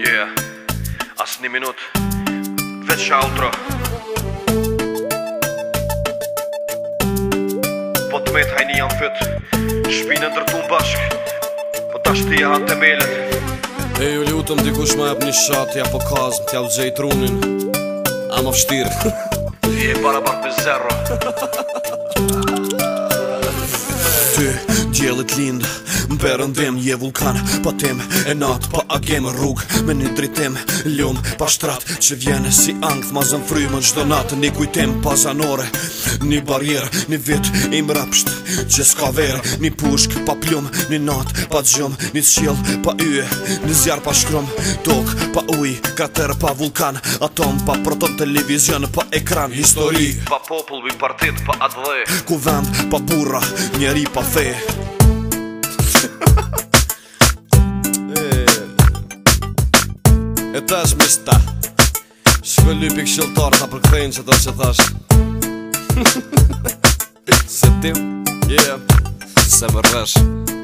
Yeah, asë një minut, veç që outro Po të metë hajni janë fyt, shpinë në dërtu në bashk Po të ashtë tija hanë të melet E ju lutëm dikush ma jepë një shatë, ja po kazëm, t'ja u gjejtë trunin A më fështirë Je para bak me zero sy Gjellit lind Më përën dhem Je vulkan Pa tem E nat Pa a Rrug Me një dritem Ljum Pa shtrat Që vjen Si angth Ma zën fry Më në gjdo nat Një kujtem Pa zanore Një barjer Një vit I më rapsht Që s'ka ver Një pushk Pa pljum Një nat Pa gjum Një qjell Pa yë Një zjar Pa shkrum Tok Pa uj Krater Pa vulkan Atom Pa proton Televizion Pa ekran Histori Pa popull Pa partit Pa adhë Kuvend Pa burra Njeri Pa E tash me shta Shkve lypi këshiltarë ta përkthejnë që ta që thash Se tim Yeah Se më rrash